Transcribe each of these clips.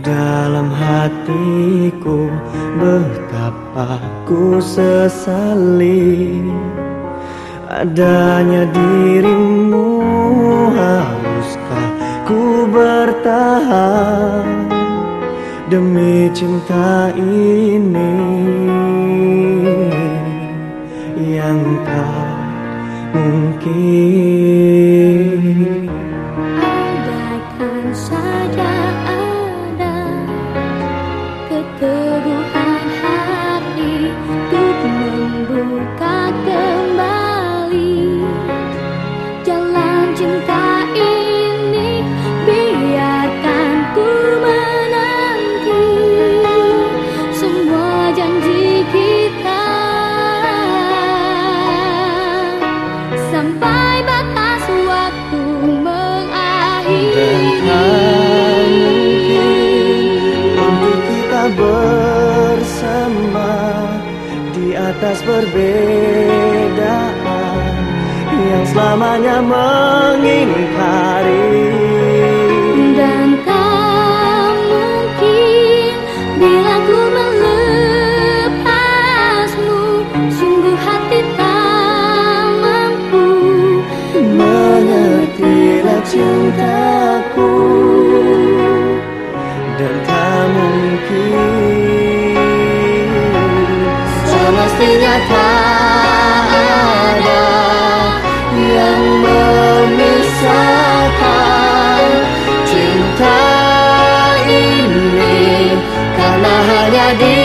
Dalam hatiku betapa ku sesali. Adanya dirimu haruskah ku bertahan Demi cinta ini yang tak mungkin? the perbedaan Yang selamanya mengingkari Tak ada Yang memisahkan Cinta ini Karena hanya dirimu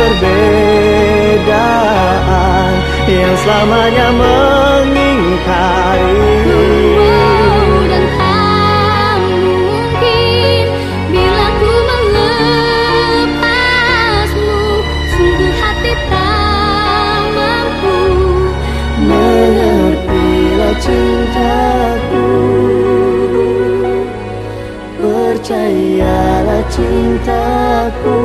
perbedaan yang selamanya mengingkari. cintaku Percayalah cintaku